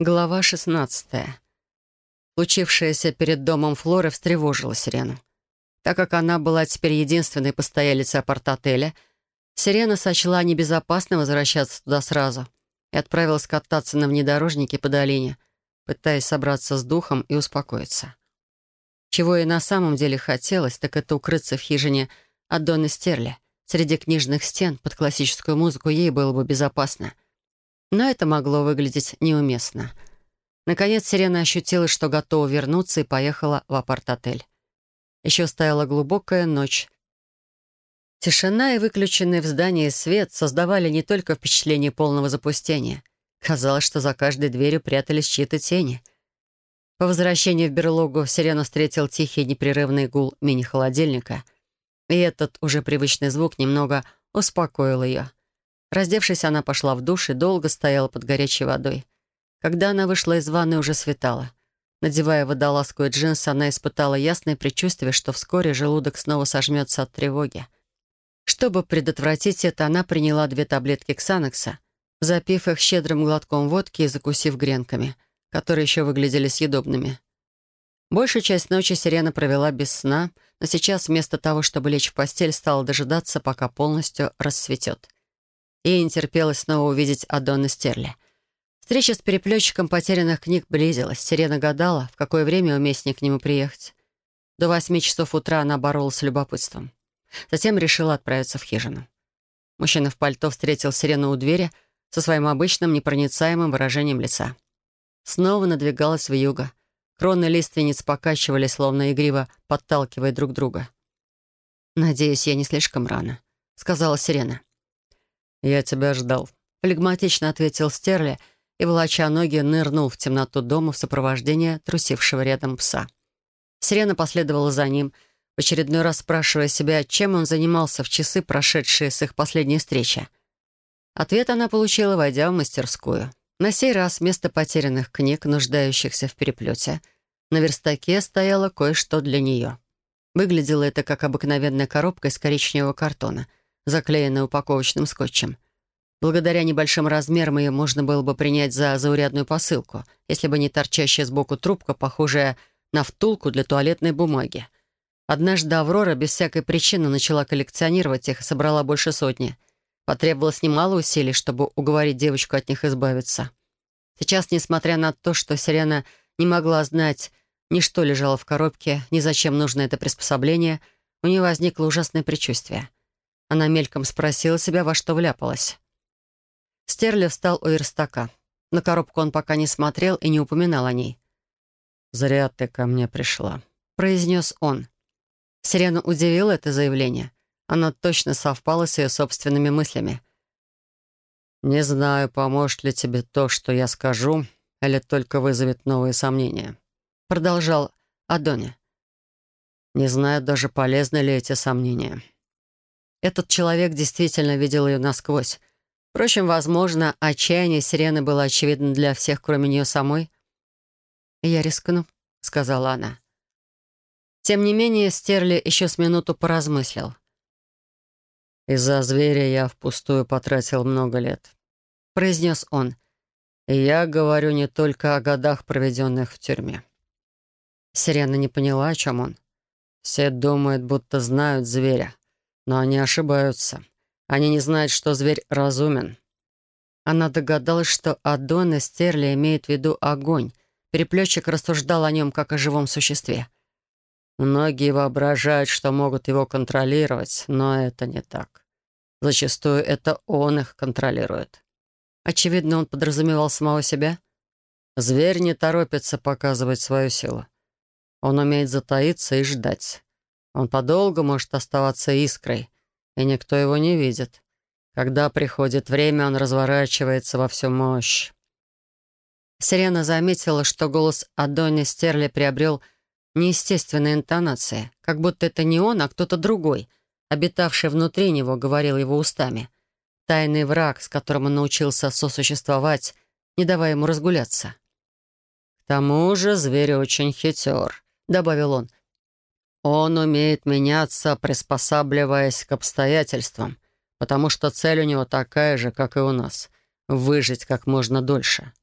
Глава 16. Случившееся перед домом Флоры встревожило Сирену. Так как она была теперь единственной постоялицей апарт-отеля, Сирена сочла небезопасно возвращаться туда сразу и отправилась кататься на внедорожнике по долине, пытаясь собраться с духом и успокоиться. Чего ей на самом деле хотелось, так это укрыться в хижине от Донны Стерли. Среди книжных стен под классическую музыку ей было бы безопасно — но это могло выглядеть неуместно. Наконец Сирена ощутила, что готова вернуться, и поехала в апарт-отель. Еще стояла глубокая ночь. Тишина и выключенный в здании свет создавали не только впечатление полного запустения. Казалось, что за каждой дверью прятались чьи-то тени. По возвращении в берлогу Сирена встретил тихий непрерывный гул мини-холодильника, и этот уже привычный звук немного успокоил ее. Раздевшись, она пошла в душ и долго стояла под горячей водой. Когда она вышла из ванны, уже светало. Надевая водолазку и джинсы, она испытала ясное предчувствие, что вскоре желудок снова сожмется от тревоги. Чтобы предотвратить это, она приняла две таблетки ксанокса, запив их щедрым глотком водки и закусив гренками, которые еще выглядели съедобными. Большую часть ночи Сирена провела без сна, но сейчас вместо того, чтобы лечь в постель, стала дожидаться, пока полностью рассветет. Ей не терпелось снова увидеть Адонна Стерли. Встреча с переплетчиком потерянных книг близилась. Сирена гадала, в какое время уместнее к нему приехать. До восьми часов утра она боролась с любопытством. Затем решила отправиться в хижину. Мужчина в пальто встретил Сирену у двери со своим обычным непроницаемым выражением лица. Снова надвигалась вьюга. Кроны лиственниц покачивали, словно игриво подталкивая друг друга. «Надеюсь, я не слишком рано», — сказала Сирена. «Я тебя ждал», — флегматично ответил Стерли и, волоча ноги, нырнул в темноту дома в сопровождении трусившего рядом пса. Сирена последовала за ним, в очередной раз спрашивая себя, чем он занимался в часы, прошедшие с их последней встречи. Ответ она получила, войдя в мастерскую. На сей раз вместо потерянных книг, нуждающихся в переплете, на верстаке стояло кое-что для нее. Выглядело это как обыкновенная коробка из коричневого картона — заклеенная упаковочным скотчем. Благодаря небольшим размерам ее можно было бы принять за заурядную посылку, если бы не торчащая сбоку трубка, похожая на втулку для туалетной бумаги. Однажды Аврора без всякой причины начала коллекционировать их и собрала больше сотни. Потребовалось немало усилий, чтобы уговорить девочку от них избавиться. Сейчас, несмотря на то, что Сирена не могла знать, ни что лежало в коробке, ни зачем нужно это приспособление, у нее возникло ужасное предчувствие — она мельком спросила себя, во что вляпалась. Стерли встал у верстака. На коробку он пока не смотрел и не упоминал о ней. «Зря ты ко мне пришла», — произнес он. Сирену удивило это заявление. Оно точно совпало с ее собственными мыслями. «Не знаю, поможет ли тебе то, что я скажу, или только вызовет новые сомнения», — продолжал Адони. «Не знаю даже, полезны ли эти сомнения». Этот человек действительно видел ее насквозь. Впрочем, возможно, отчаяние сирены было очевидно для всех, кроме нее самой. «Я рискну», — сказала она. Тем не менее, Стерли еще с минуту поразмыслил. «Из-за зверя я впустую потратил много лет», — произнес он. «И я говорю не только о годах, проведенных в тюрьме». Сирена не поняла, о чем он. «Все думают, будто знают зверя, но они ошибаются. Они не знают, что зверь разумен. Она догадалась, что Адона Стерли имеет в виду огонь. Переплетчик рассуждал о нем как о живом существе. Многие воображают, что могут его контролировать, но это не так. Зачастую это он их контролирует. Очевидно, он подразумевал самого себя. Зверь не торопится показывать свою силу. Он умеет затаиться и ждать. Он подолгу может оставаться искрой, и никто его не видит. Когда приходит время, он разворачивается во всю мощь. Сирена заметила, что голос Адони Стерли приобрел неестественные интонации, как будто это не он, а кто-то другой, обитавший внутри него, говорил его устами. Тайный враг, с которым он научился сосуществовать, не давая ему разгуляться. «К тому же зверь очень хитер», — добавил он. Он умеет меняться, приспосабливаясь к обстоятельствам, потому что цель у него такая же, как и у нас — выжить как можно дольше.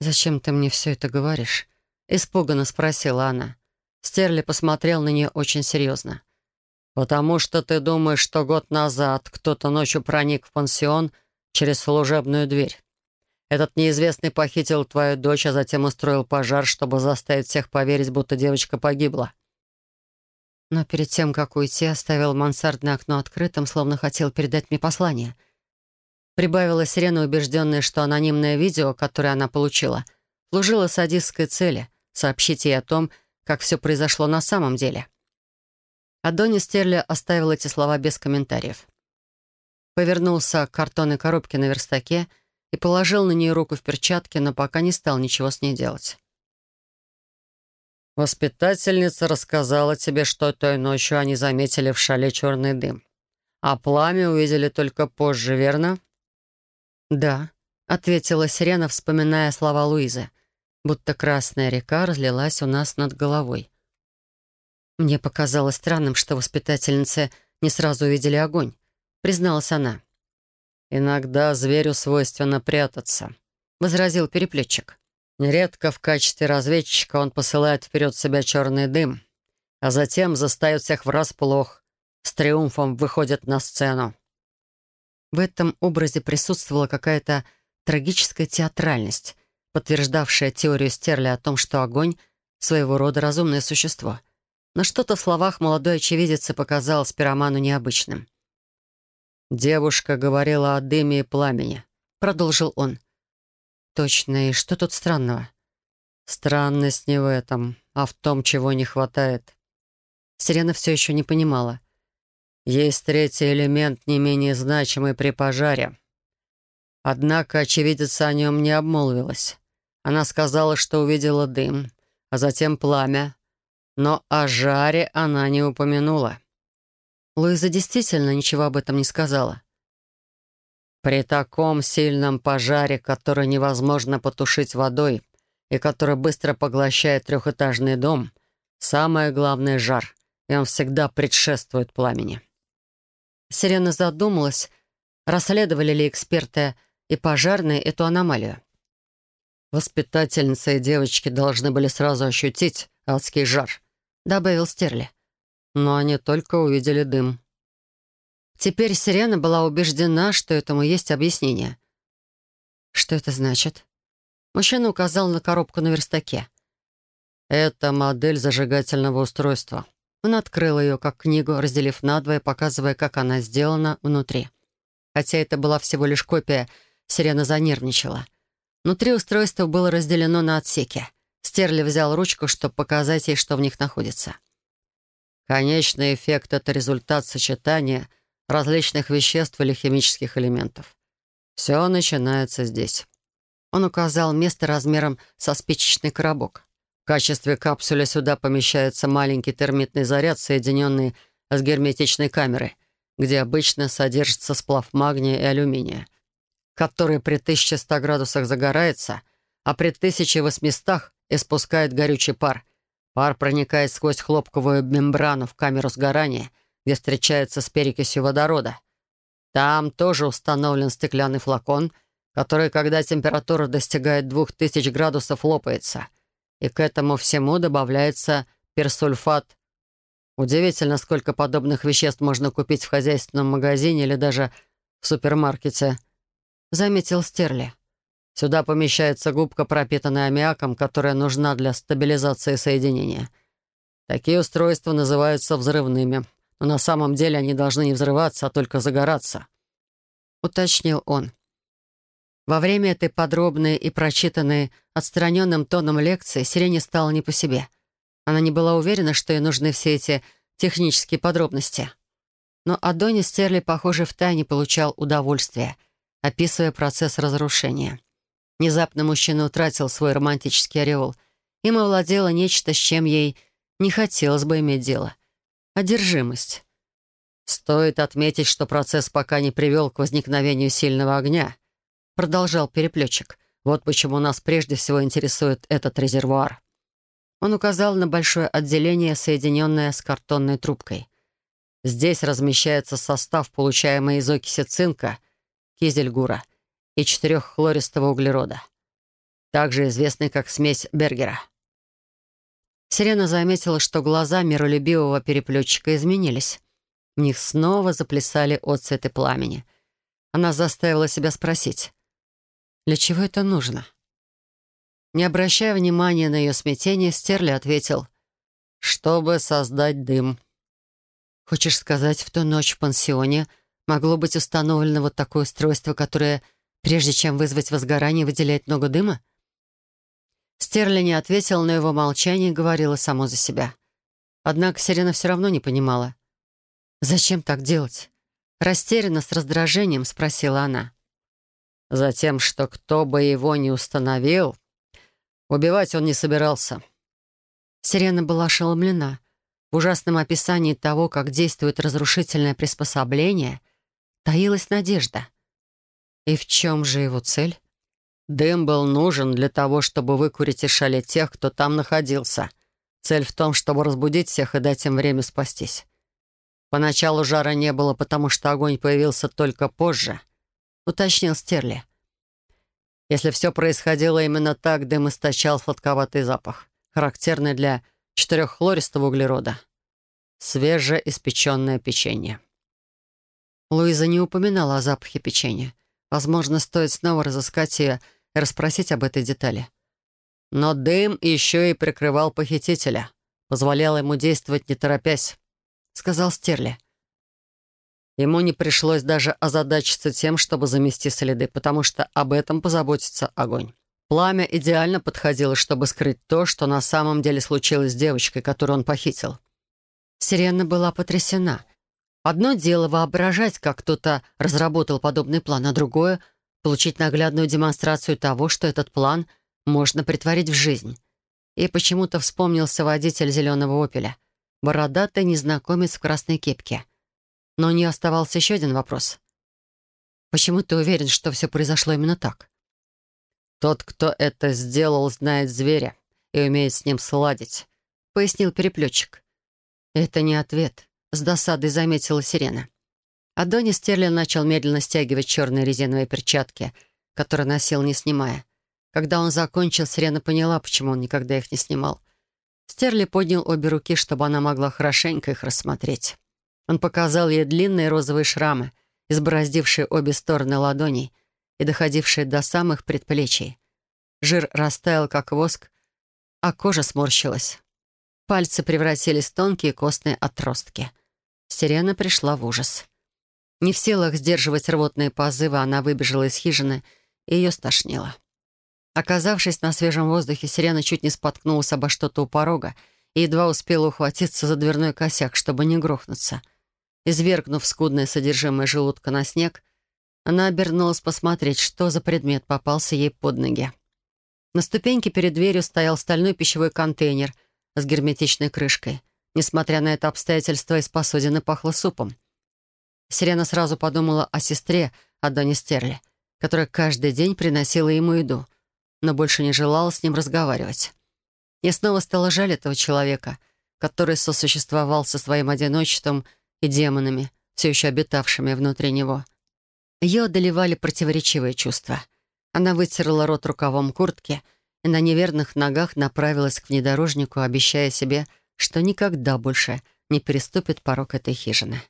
«Зачем ты мне все это говоришь?» — испуганно спросила она. Стерли посмотрел на нее очень серьезно. «Потому что ты думаешь, что год назад кто-то ночью проник в пансион через служебную дверь. Этот неизвестный похитил твою дочь, а затем устроил пожар, чтобы заставить всех поверить, будто девочка погибла. Но перед тем, как уйти, оставил мансардное окно открытым, словно хотел передать мне послание. Прибавила Сирена, убежденная, что анонимное видео, которое она получила, служило садистской цели — сообщить ей о том, как все произошло на самом деле. Адони Стерли оставил эти слова без комментариев. Повернулся к картонной коробке на верстаке и положил на нее руку в перчатке, но пока не стал ничего с ней делать. Воспитательница рассказала тебе, что той ночью они заметили в шале черный дым. А пламя увидели только позже, верно? «Да», — ответила Сирена, вспоминая слова Луизы, будто красная река разлилась у нас над головой. Мне показалось странным, что воспитательницы не сразу увидели огонь, призналась она. «Иногда зверю свойственно прятаться», — возразил переплетчик. Нередко в качестве разведчика он посылает вперед себя черный дым, а затем застает всех врасплох, с триумфом выходит на сцену. В этом образе присутствовала какая-то трагическая театральность, подтверждавшая теорию Стерли о том, что огонь — своего рода разумное существо. Но что-то в словах молодой очевидицы показалось пироману необычным. «Девушка говорила о дыме и пламени», — продолжил он. Точно, и что тут странного? Странность не в этом, а в том, чего не хватает. Сирена все еще не понимала. Есть третий элемент, не менее значимый при пожаре. Однако очевидица о нем не обмолвилась. Она сказала, что увидела дым, а затем пламя, но о жаре она не упомянула. Луиза действительно ничего об этом не сказала. При таком сильном пожаре, который невозможно потушить водой и который быстро поглощает трехэтажный дом, самое главное — жар, и он всегда предшествует пламени. Сирена задумалась, расследовали ли эксперты и пожарные эту аномалию. «Воспитательницы и девочки должны были сразу ощутить адский жар», — добавил Стерли. Но они только увидели дым. Теперь Сирена была убеждена, что этому есть объяснение. «Что это значит?» Мужчина указал на коробку на верстаке. «Это модель зажигательного устройства». Он открыл ее как книгу, разделив надвое, показывая, как она сделана внутри. Хотя это была всего лишь копия, Сирена занервничала. Внутри устройство было разделено на отсеки. Стерли взял ручку, чтобы показать ей, что в них находится. Конечный эффект — это результат сочетания — различных веществ или химических элементов. Все начинается здесь. Он указал место размером со спичечный коробок. В качестве капсули сюда помещается маленький термитный заряд, соединенный с герметичной камерой, где обычно содержится сплав магния и алюминия, который при 1100 градусах загорается, а при 1800 испускает горючий пар. Пар проникает сквозь хлопковую мембрану в камеру сгорания где встречается с перекисью водорода. Там тоже установлен стеклянный флакон, который, когда температура достигает 2000 градусов, лопается. И к этому всему добавляется персульфат. Удивительно, сколько подобных веществ можно купить в хозяйственном магазине или даже в супермаркете, заметил Стерли. Сюда помещается губка, пропитанная аммиаком, которая нужна для стабилизации соединения. Такие устройства называются взрывными — но на самом деле они должны не взрываться, а только загораться», — уточнил он. Во время этой подробной и прочитанной отстраненным тоном лекции Сирене стало не по себе. Она не была уверена, что ей нужны все эти технические подробности. Но Адони Стерли, похоже, втайне получал удовольствие, описывая процесс разрушения. Внезапно мужчина утратил свой романтический ореол. Им овладело нечто, с чем ей не хотелось бы иметь дело. Одержимость. «Стоит отметить, что процесс пока не привел к возникновению сильного огня», продолжал переплетчик. «Вот почему нас прежде всего интересует этот резервуар». Он указал на большое отделение, соединенное с картонной трубкой. Здесь размещается состав, получаемый из окиси цинка, кизельгура и четыреххлористого углерода. также известный как смесь Бергера. Сирена заметила, что глаза миролюбивого переплетчика изменились. В них снова заплясали отцветы пламени. Она заставила себя спросить, для чего это нужно? Не обращая внимания на ее смятение, Стерли ответил, «Чтобы создать дым». «Хочешь сказать, в ту ночь в пансионе могло быть установлено вот такое устройство, которое, прежде чем вызвать возгорание, выделяет много дыма?» Стерли не ответил, но его молчание говорило само за себя. Однако Сирена все равно не понимала. «Зачем так делать?» Растерянно, с раздражением спросила она. «Затем, что кто бы его ни установил, убивать он не собирался». Сирена была ошеломлена. В ужасном описании того, как действует разрушительное приспособление, таилась надежда. И в чем же его цель? Дым был нужен для того, чтобы выкурить и шалить тех, кто там находился. Цель в том, чтобы разбудить всех и дать им время спастись. Поначалу жара не было, потому что огонь появился только позже, уточнил Стерли. Если все происходило именно так, дым источал сладковатый запах, характерный для четыреххлористого углерода. Свежеиспеченное печенье. Луиза не упоминала о запахе печенья. Возможно, стоит снова разыскать ее расспросить об этой детали. Но дым еще и прикрывал похитителя, позволял ему действовать не торопясь, — сказал Стерли. Ему не пришлось даже озадачиться тем, чтобы замести следы, потому что об этом позаботится огонь. Пламя идеально подходило, чтобы скрыть то, что на самом деле случилось с девочкой, которую он похитил. Сирена была потрясена. Одно дело воображать, как кто-то разработал подобный план, а другое получить наглядную демонстрацию того, что этот план можно притворить в жизнь. И почему-то вспомнился водитель зеленого «Опеля», бородатый незнакомец в красной кепке. Но у нее оставался еще один вопрос. «Почему ты уверен, что все произошло именно так?» «Тот, кто это сделал, знает зверя и умеет с ним сладить», — пояснил переплетчик. «Это не ответ», — с досадой заметила Сирена. Адони Стерлин начал медленно стягивать черные резиновые перчатки, которые носил, не снимая. Когда он закончил, Сирена поняла, почему он никогда их не снимал. Стерли поднял обе руки, чтобы она могла хорошенько их рассмотреть. Он показал ей длинные розовые шрамы, избороздившие обе стороны ладоней и доходившие до самых предплечий. Жир растаял, как воск, а кожа сморщилась. Пальцы превратились в тонкие костные отростки. Сирена пришла в ужас. Не в силах сдерживать рвотные позывы, она выбежала из хижины, и ее стошнило. Оказавшись на свежем воздухе, сирена чуть не споткнулась обо что-то у порога и едва успела ухватиться за дверной косяк, чтобы не грохнуться. Извергнув скудное содержимое желудка на снег, она обернулась посмотреть, что за предмет попался ей под ноги. На ступеньке перед дверью стоял стальной пищевой контейнер с герметичной крышкой. Несмотря на это обстоятельство, из посудины пахло супом. Сирена сразу подумала о сестре Адони Стерли, которая каждый день приносила ему еду, но больше не желала с ним разговаривать. Мне снова стало жаль этого человека, который сосуществовал со своим одиночеством и демонами, все еще обитавшими внутри него. Ее одолевали противоречивые чувства. Она вытерла рот рукавом куртки и на неверных ногах направилась к внедорожнику, обещая себе, что никогда больше не переступит порог этой хижины.